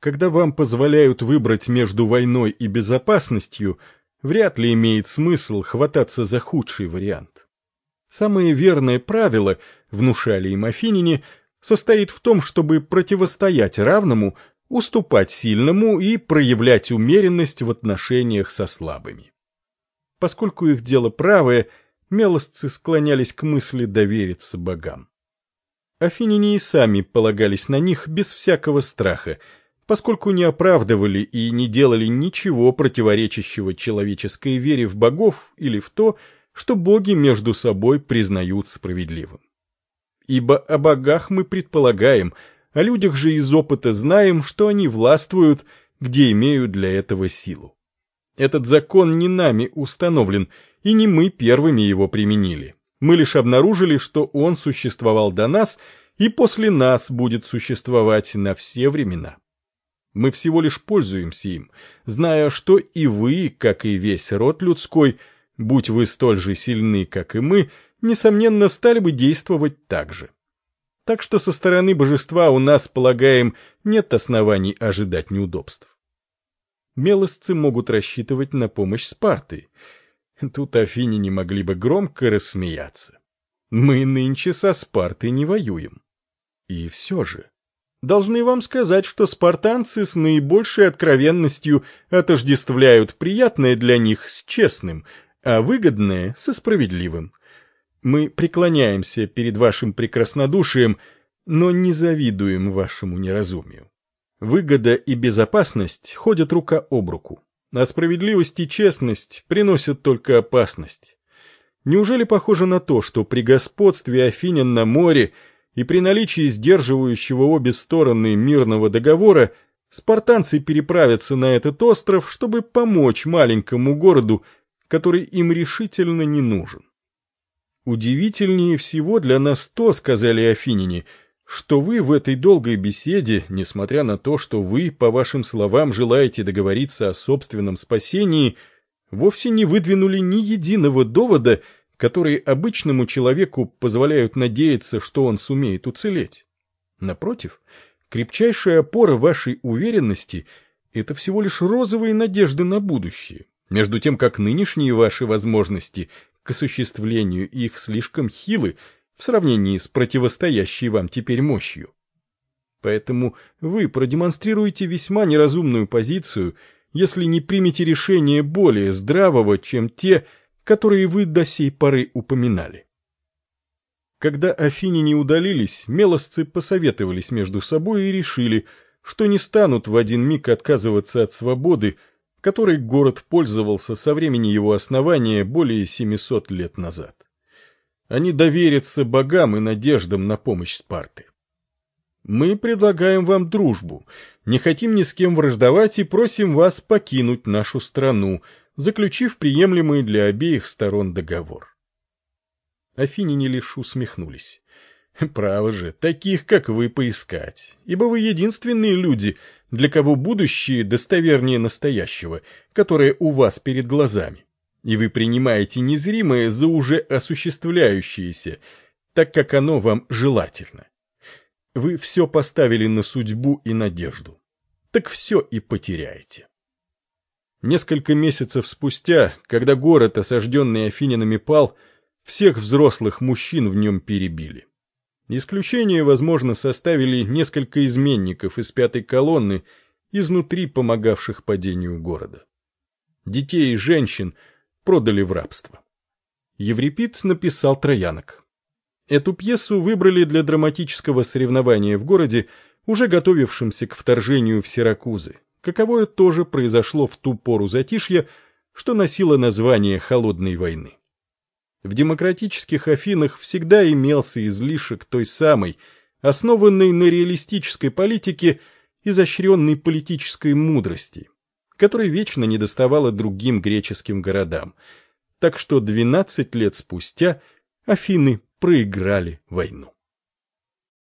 Когда вам позволяют выбрать между войной и безопасностью, вряд ли имеет смысл хвататься за худший вариант. Самое верное правило, внушали им Афинине, состоит в том, чтобы противостоять равному, уступать сильному и проявлять умеренность в отношениях со слабыми. Поскольку их дело правое, мелосцы склонялись к мысли довериться богам. Афиняне и сами полагались на них без всякого страха, поскольку не оправдывали и не делали ничего противоречащего человеческой вере в богов или в то, что боги между собой признают справедливым. Ибо о богах мы предполагаем, о людях же из опыта знаем, что они властвуют, где имеют для этого силу. Этот закон не нами установлен, и не мы первыми его применили. Мы лишь обнаружили, что он существовал до нас и после нас будет существовать на все времена. Мы всего лишь пользуемся им, зная, что и вы, как и весь род людской, будь вы столь же сильны, как и мы, несомненно, стали бы действовать так же. Так что со стороны божества у нас, полагаем, нет оснований ожидать неудобств. Мелосцы могут рассчитывать на помощь Спарты — Тут Афини не могли бы громко рассмеяться. Мы нынче со Спартой не воюем. И все же. Должны вам сказать, что спартанцы с наибольшей откровенностью отождествляют приятное для них с честным, а выгодное со справедливым. Мы преклоняемся перед вашим прекраснодушием, но не завидуем вашему неразумию. Выгода и безопасность ходят рука об руку а справедливость и честность приносят только опасность. Неужели похоже на то, что при господстве Афинян на море и при наличии сдерживающего обе стороны мирного договора спартанцы переправятся на этот остров, чтобы помочь маленькому городу, который им решительно не нужен? Удивительнее всего для нас то, сказали афиняне, — что вы в этой долгой беседе, несмотря на то, что вы, по вашим словам, желаете договориться о собственном спасении, вовсе не выдвинули ни единого довода, которые обычному человеку позволяют надеяться, что он сумеет уцелеть. Напротив, крепчайшая опора вашей уверенности – это всего лишь розовые надежды на будущее, между тем как нынешние ваши возможности к осуществлению их слишком хилы – в сравнении с противостоящей вам теперь мощью. Поэтому вы продемонстрируете весьма неразумную позицию, если не примете решение более здравого, чем те, которые вы до сей поры упоминали. Когда афиняне удалились, мелосцы посоветовались между собой и решили, что не станут в один миг отказываться от свободы, которой город пользовался со времени его основания более 700 лет назад. Они доверятся богам и надеждам на помощь Спарты. Мы предлагаем вам дружбу, не хотим ни с кем враждовать и просим вас покинуть нашу страну, заключив приемлемый для обеих сторон договор. Афиняне лишь усмехнулись. Право же, таких, как вы, поискать, ибо вы единственные люди, для кого будущее достовернее настоящего, которое у вас перед глазами и вы принимаете незримое за уже осуществляющееся, так как оно вам желательно. Вы все поставили на судьбу и надежду. Так все и потеряете. Несколько месяцев спустя, когда город, осажденный афининами, пал, всех взрослых мужчин в нем перебили. Исключение, возможно, составили несколько изменников из пятой колонны, изнутри помогавших падению города. Детей и женщин – продали в рабство. Еврипид написал «Троянок». Эту пьесу выбрали для драматического соревнования в городе, уже готовившемся к вторжению в Сиракузы, каковое тоже произошло в ту пору затишья, что носило название «Холодной войны». В демократических Афинах всегда имелся излишек той самой, основанной на реалистической политике, изощренной политической мудрости, которой вечно недоставало другим греческим городам. Так что 12 лет спустя Афины проиграли войну.